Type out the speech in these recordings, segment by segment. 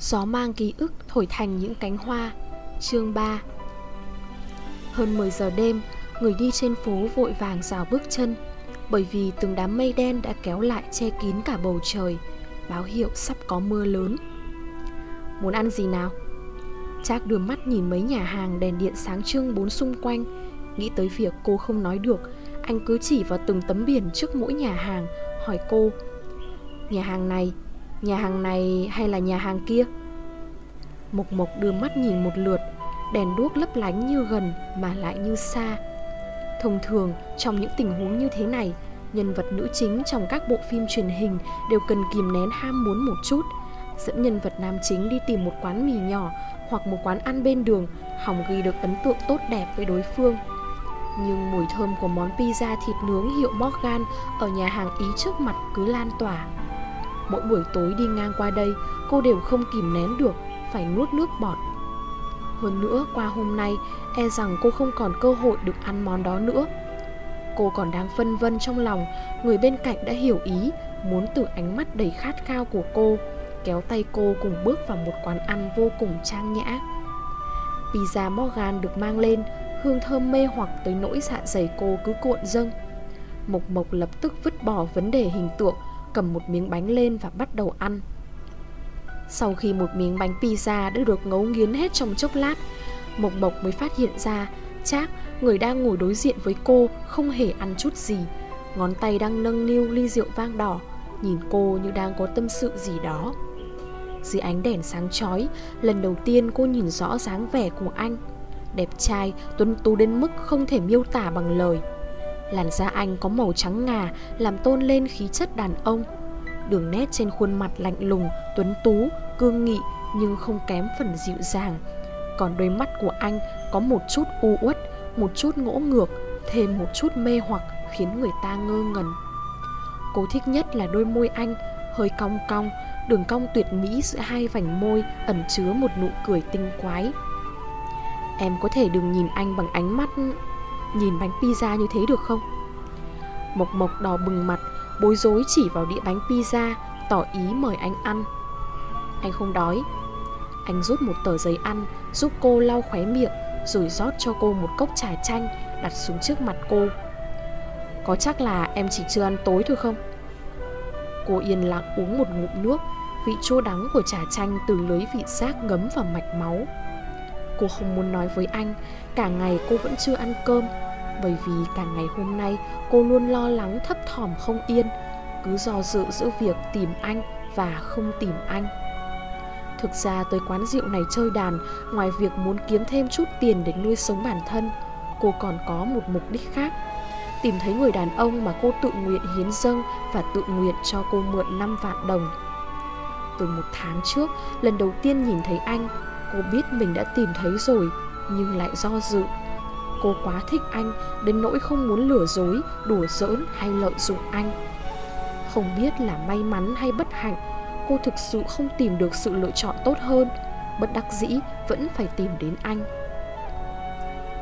Gió mang ký ức thổi thành những cánh hoa. Chương 3 Hơn 10 giờ đêm, Người đi trên phố vội vàng rào bước chân. Bởi vì từng đám mây đen đã kéo lại che kín cả bầu trời, Báo hiệu sắp có mưa lớn. Muốn ăn gì nào? Trác đưa mắt nhìn mấy nhà hàng đèn điện sáng trưng bốn xung quanh. Nghĩ tới việc cô không nói được, Anh cứ chỉ vào từng tấm biển trước mỗi nhà hàng, Hỏi cô, Nhà hàng này Nhà hàng này hay là nhà hàng kia? Mục Mộc đưa mắt nhìn một lượt, Đèn đuốc lấp lánh như gần mà lại như xa. Thông thường, trong những tình huống như thế này, Nhân vật nữ chính trong các bộ phim truyền hình Đều cần kìm nén ham muốn một chút, Dẫn nhân vật nam chính đi tìm một quán mì nhỏ Hoặc một quán ăn bên đường, Hỏng ghi được ấn tượng tốt đẹp với đối phương. Nhưng mùi thơm của món pizza thịt nướng hiệu Morgan Ở nhà hàng Ý trước mặt cứ lan tỏa. Mỗi buổi tối đi ngang qua đây, Cô đều không kìm nén được, Phải nuốt nước bọt. Hơn nữa, qua hôm nay E rằng cô không còn cơ hội được ăn món đó nữa. Cô còn đang phân vân trong lòng, Người bên cạnh đã hiểu ý, Muốn từ ánh mắt đầy khát khao của cô, Kéo tay cô cùng bước vào một quán ăn vô cùng trang nhã. Pizza Morgan được mang lên, Hương thơm mê hoặc tới nỗi dạ dày cô cứ cuộn dâng. Mộc Mộc lập tức vứt bỏ vấn đề hình tượng cầm một miếng bánh lên và bắt đầu ăn. Sau khi một miếng bánh pizza đã được ngấu nghiến hết trong chốc lát, Mộc Mộc mới phát hiện ra Trác, người đang ngồi đối diện với cô, không hề ăn chút gì. Ngón tay đang nâng niu ly rượu vang đỏ, nhìn cô như đang có tâm sự gì đó. Dưới ánh đèn sáng chói, lần đầu tiên cô nhìn rõ dáng vẻ của anh. Đẹp trai, tuấn tú đến mức không thể miêu tả bằng lời. Làn da anh có màu trắng ngà Làm tôn lên khí chất đàn ông. Đường nét trên khuôn mặt lạnh lùng Tuấn tú, cương nghị Nhưng không kém phần dịu dàng. Còn đôi mắt của anh có một chút u uất Một chút ngỗ ngược Thêm một chút mê hoặc Khiến người ta ngơ ngẩn. Cô thích nhất là đôi môi anh Hơi cong cong Đường cong tuyệt mỹ giữa hai vành môi Ẩn chứa một nụ cười tinh quái. Em có thể đừng nhìn anh bằng ánh mắt Nhìn bánh pizza như thế được không? Mộc Mộc đỏ bừng mặt, Bối rối chỉ vào đĩa bánh pizza, Tỏ ý mời anh ăn. Anh không đói. Anh rút một tờ giấy ăn, Giúp cô lau khóe miệng, Rồi rót cho cô một cốc trà chanh, Đặt xuống trước mặt cô. Có chắc là em chỉ chưa ăn tối thôi không? Cô yên lặng uống một ngụm nước, Vị chua đắng của trà chanh từ lưới vị giác ngấm vào mạch máu. Cô không muốn nói với anh. Cả ngày cô vẫn chưa ăn cơm. Bởi vì cả ngày hôm nay, Cô luôn lo lắng thấp thỏm không yên. Cứ do dự giữa việc tìm anh Và không tìm anh. Thực ra tới quán rượu này chơi đàn, Ngoài việc muốn kiếm thêm chút tiền để nuôi sống bản thân, Cô còn có một mục đích khác. Tìm thấy người đàn ông mà cô tự nguyện hiến dâng Và tự nguyện cho cô mượn 5 vạn đồng. Từ một tháng trước, Lần đầu tiên nhìn thấy anh Cô biết mình đã tìm thấy rồi, Nhưng lại do dự. Cô quá thích anh, Đến nỗi không muốn lừa dối, Đùa giỡn hay lợi dụng anh. Không biết là may mắn hay bất hạnh, Cô thực sự không tìm được sự lựa chọn tốt hơn. Bất đắc dĩ, vẫn phải tìm đến anh.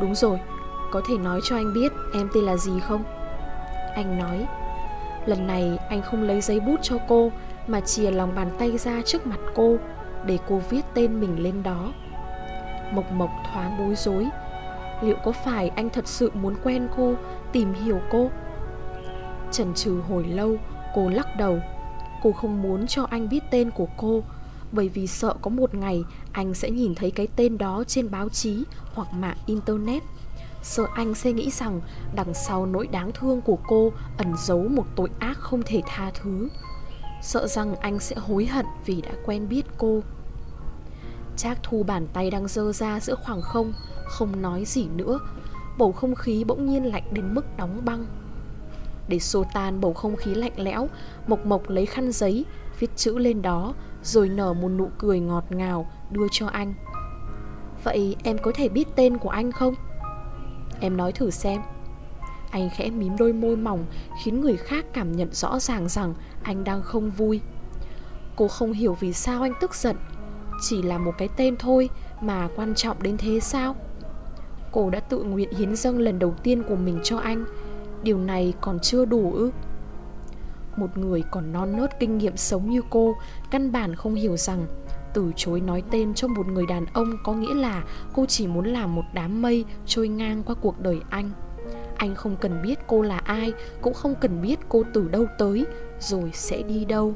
Đúng rồi, Có thể nói cho anh biết em tên là gì không? Anh nói, Lần này anh không lấy giấy bút cho cô, Mà chìa lòng bàn tay ra trước mặt cô để cô viết tên mình lên đó. Mộc Mộc thoáng bối rối. Liệu có phải anh thật sự muốn quen cô, tìm hiểu cô? Chần chừ hồi lâu, cô lắc đầu. Cô không muốn cho anh biết tên của cô, bởi vì sợ có một ngày anh sẽ nhìn thấy cái tên đó trên báo chí hoặc mạng internet. Sợ anh sẽ nghĩ rằng đằng sau nỗi đáng thương của cô ẩn giấu một tội ác không thể tha thứ. Sợ rằng anh sẽ hối hận vì đã quen biết cô. Trác thu bàn tay đang dơ ra giữa khoảng không Không nói gì nữa. Bầu không khí bỗng nhiên lạnh đến mức đóng băng. Để xô tan bầu không khí lạnh lẽo, Mộc Mộc lấy khăn giấy, Viết chữ lên đó, Rồi nở một nụ cười ngọt ngào, Đưa cho anh. Vậy em có thể biết tên của anh không? Em nói thử xem. Anh khẽ mím đôi môi mỏng, Khiến người khác cảm nhận rõ ràng rằng Anh đang không vui. Cô không hiểu vì sao anh tức giận chỉ là một cái tên thôi mà quan trọng đến thế sao? Cô đã tự nguyện hiến dâng lần đầu tiên của mình cho anh. Điều này còn chưa đủ ư? Một người còn non nớt kinh nghiệm sống như cô Căn bản không hiểu rằng từ chối nói tên cho một người đàn ông có nghĩa là cô chỉ muốn làm một đám mây trôi ngang qua cuộc đời anh. Anh không cần biết cô là ai, cũng không cần biết cô từ đâu tới, rồi sẽ đi đâu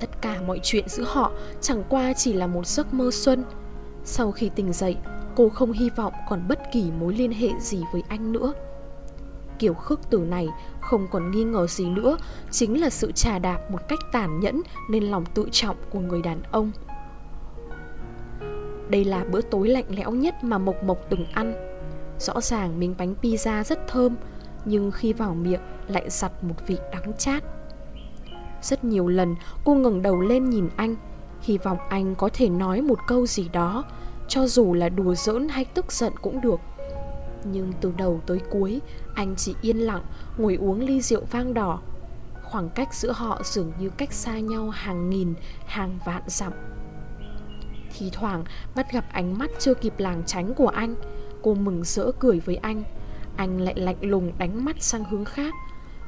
tất cả mọi chuyện giữa họ chẳng qua chỉ là một giấc mơ xuân. Sau khi tỉnh dậy, cô không hy vọng còn bất kỳ mối liên hệ gì với anh nữa. Kiểu khước từ này không còn nghi ngờ gì nữa, chính là sự trà đạp một cách tàn nhẫn nên lòng tự trọng của người đàn ông. Đây là bữa tối lạnh lẽo nhất mà mộc mộc từng ăn. Rõ ràng miếng bánh pizza rất thơm, nhưng khi vào miệng lại giặt một vị đắng chát rất nhiều lần cô ngẩng đầu lên nhìn anh, hy vọng anh có thể nói một câu gì đó, cho dù là đùa giỡn hay tức giận cũng được. Nhưng từ đầu tới cuối, anh chỉ yên lặng ngồi uống ly rượu vang đỏ. Khoảng cách giữa họ dường như cách xa nhau hàng nghìn, hàng vạn dặm. Thì thoảng bắt gặp ánh mắt chưa kịp làng tránh của anh, cô mừng rỡ cười với anh. Anh lại lạnh lùng đánh mắt sang hướng khác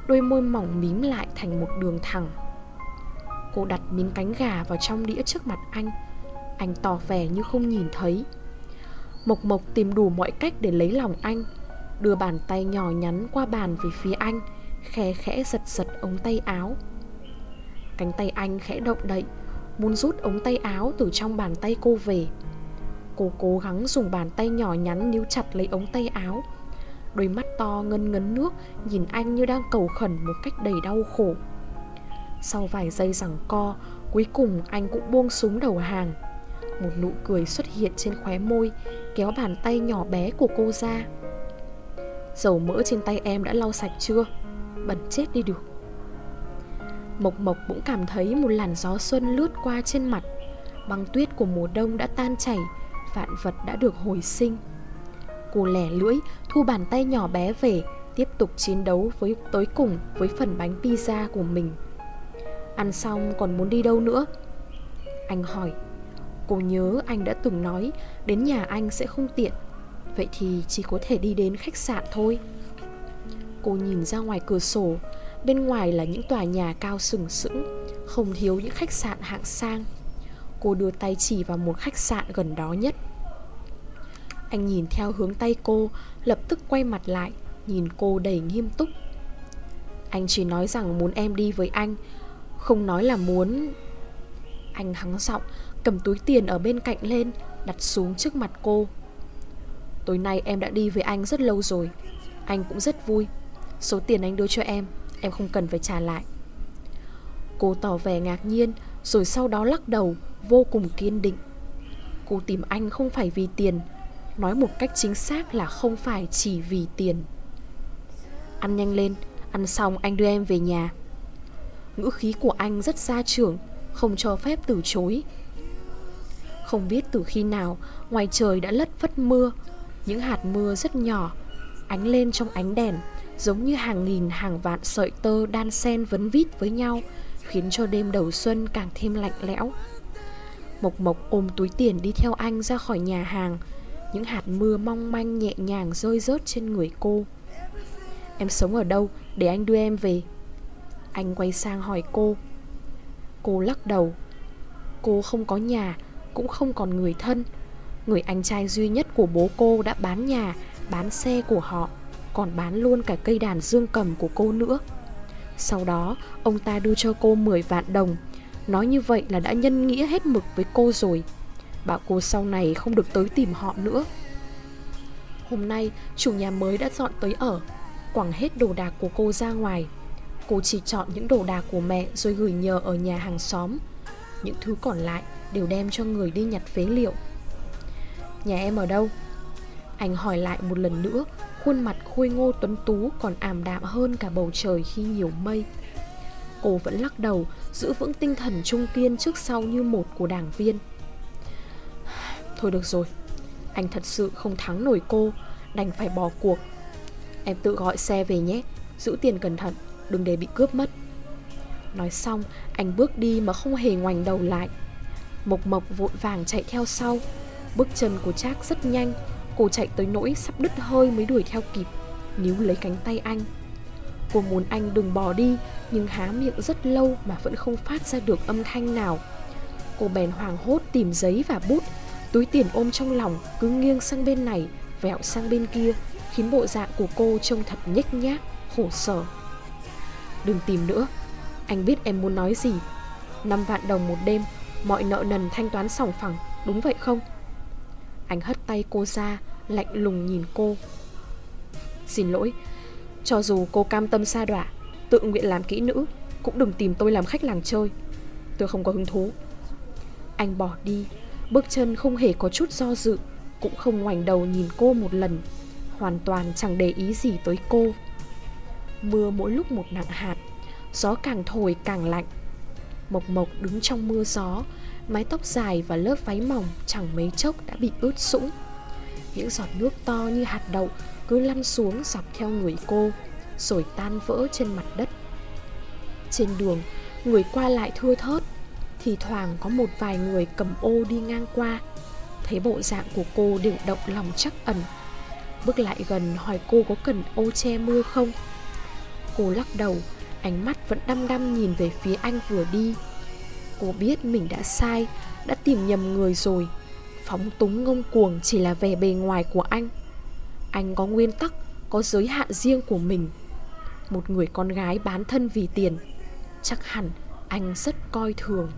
đôi môi mỏng mím lại thành một đường thẳng. Cô đặt miếng cánh gà vào trong đĩa trước mặt anh. Anh tỏ vẻ như không nhìn thấy. Mộc Mộc tìm đủ mọi cách để lấy lòng anh, Đưa bàn tay nhỏ nhắn qua bàn về phía anh khẽ khẽ giật giật ống tay áo. Cánh tay anh khẽ động đậy, Muốn rút ống tay áo từ trong bàn tay cô về. Cô cố gắng dùng bàn tay nhỏ nhắn níu chặt lấy ống tay áo Đôi mắt to ngân ngấn nước, Nhìn anh như đang cầu khẩn một cách đầy đau khổ. Sau vài giây rằng co, Cuối cùng anh cũng buông súng đầu hàng. Một nụ cười xuất hiện trên khóe môi, Kéo bàn tay nhỏ bé của cô ra. Dầu mỡ trên tay em đã lau sạch chưa? Bẩn chết đi được. Mộc Mộc cũng cảm thấy một làn gió xuân lướt qua trên mặt. Băng tuyết của mùa đông đã tan chảy, Vạn vật đã được hồi sinh. Cô lẻ lưỡi, thu bàn tay nhỏ bé về, Tiếp tục chiến đấu với tối cùng với phần bánh pizza của mình. Ăn xong còn muốn đi đâu nữa? Anh hỏi. Cô nhớ anh đã từng nói, Đến nhà anh sẽ không tiện. Vậy thì chỉ có thể đi đến khách sạn thôi. Cô nhìn ra ngoài cửa sổ, Bên ngoài là những tòa nhà cao sừng sững, Không thiếu những khách sạn hạng sang. Cô đưa tay chỉ vào một khách sạn gần đó nhất. Anh nhìn theo hướng tay cô, Lập tức quay mặt lại, Nhìn cô đầy nghiêm túc. Anh chỉ nói rằng muốn em đi với anh, Không nói là muốn. Anh hắng giọng, Cầm túi tiền ở bên cạnh lên, Đặt xuống trước mặt cô. Tối nay em đã đi với anh rất lâu rồi, Anh cũng rất vui. Số tiền anh đưa cho em Em không cần phải trả lại. Cô tỏ vẻ ngạc nhiên, Rồi sau đó lắc đầu, Vô cùng kiên định. Cô tìm anh không phải vì tiền Nói một cách chính xác là không phải chỉ vì tiền. Ăn nhanh lên, Ăn xong anh đưa em về nhà. Ngữ khí của anh rất gia trưởng, Không cho phép từ chối. Không biết từ khi nào, Ngoài trời đã lất phất mưa. Những hạt mưa rất nhỏ, Ánh lên trong ánh đèn, Giống như hàng nghìn, hàng vạn sợi tơ đan sen vấn vít với nhau, Khiến cho đêm đầu xuân càng thêm lạnh lẽo. Mộc Mộc ôm túi tiền đi theo anh ra khỏi nhà hàng. Những hạt mưa mong manh nhẹ nhàng rơi rớt trên người cô. Em sống ở đâu? Để anh đưa em về. Anh quay sang hỏi cô. Cô lắc đầu. Cô không có nhà cũng không còn người thân. Người anh trai duy nhất của bố cô đã bán nhà, bán xe của họ Còn bán luôn cả cây đàn dương cầm của cô nữa. Sau đó, ông ta đưa cho cô 10 vạn đồng. Nói như vậy là đã nhân nghĩa hết mực với cô rồi. Bảo cô sau này không được tới tìm họ nữa. Hôm nay, chủ nhà mới đã dọn tới ở Quẳng hết đồ đạc của cô ra ngoài. Cô chỉ chọn những đồ đạc của mẹ rồi gửi nhờ ở nhà hàng xóm. Những thứ còn lại đều đem cho người đi nhặt phế liệu. Nhà em ở đâu? Anh hỏi lại một lần nữa Khuôn mặt khôi ngô tuấn tú còn ảm đạm hơn cả bầu trời khi nhiều mây. Cô vẫn lắc đầu Giữ vững tinh thần trung kiên trước sau như một của đảng viên. Thôi được rồi. Anh thật sự không thắng nổi cô, Đành phải bỏ cuộc. Em tự gọi xe về nhé, Giữ tiền cẩn thận, Đừng để bị cướp mất. Nói xong, anh bước đi mà không hề ngoảnh đầu lại. Mộc Mộc vội vàng chạy theo sau. Bước chân của Trác rất nhanh, Cô chạy tới nỗi sắp đứt hơi mới đuổi theo kịp, Níu lấy cánh tay anh. Cô muốn anh đừng bỏ đi, Nhưng há miệng rất lâu mà vẫn không phát ra được âm thanh nào. Cô bèn hoảng hốt tìm giấy và bút Túi tiền ôm trong lòng cứ nghiêng sang bên này, Vẹo sang bên kia, Khiến bộ dạng của cô trông thật nhếch nhác, Khổ sở. Đừng tìm nữa, Anh biết em muốn nói gì. 5 vạn đồng một đêm, Mọi nợ nần thanh toán sòng phẳng, Đúng vậy không? Anh hất tay cô ra, Lạnh lùng nhìn cô. Xin lỗi, Cho dù cô cam tâm xa đọa, Tự nguyện làm kỹ nữ, Cũng đừng tìm tôi làm khách làng chơi. Tôi không có hứng thú. Anh bỏ đi. Bước chân không hề có chút do dự, Cũng không ngoảnh đầu nhìn cô một lần, Hoàn toàn chẳng để ý gì tới cô. Mưa mỗi lúc một nặng hạt, Gió càng thổi càng lạnh. Mộc Mộc đứng trong mưa gió, Mái tóc dài và lớp váy mỏng Chẳng mấy chốc đã bị ướt sũng. Những giọt nước to như hạt đậu Cứ lăn xuống dọc theo người cô, Rồi tan vỡ trên mặt đất. Trên đường, Người qua lại thưa thớt thì thoảng có một vài người cầm ô đi ngang qua. Thấy bộ dạng của cô đều động lòng chắc ẩn. Bước lại gần hỏi cô có cần ô che mưa không? Cô lắc đầu, Ánh mắt vẫn đăm đăm nhìn về phía anh vừa đi. Cô biết mình đã sai, Đã tìm nhầm người rồi. Phóng túng ngông cuồng chỉ là vẻ bề ngoài của anh. Anh có nguyên tắc, Có giới hạn riêng của mình. Một người con gái bán thân vì tiền, Chắc hẳn anh rất coi thường.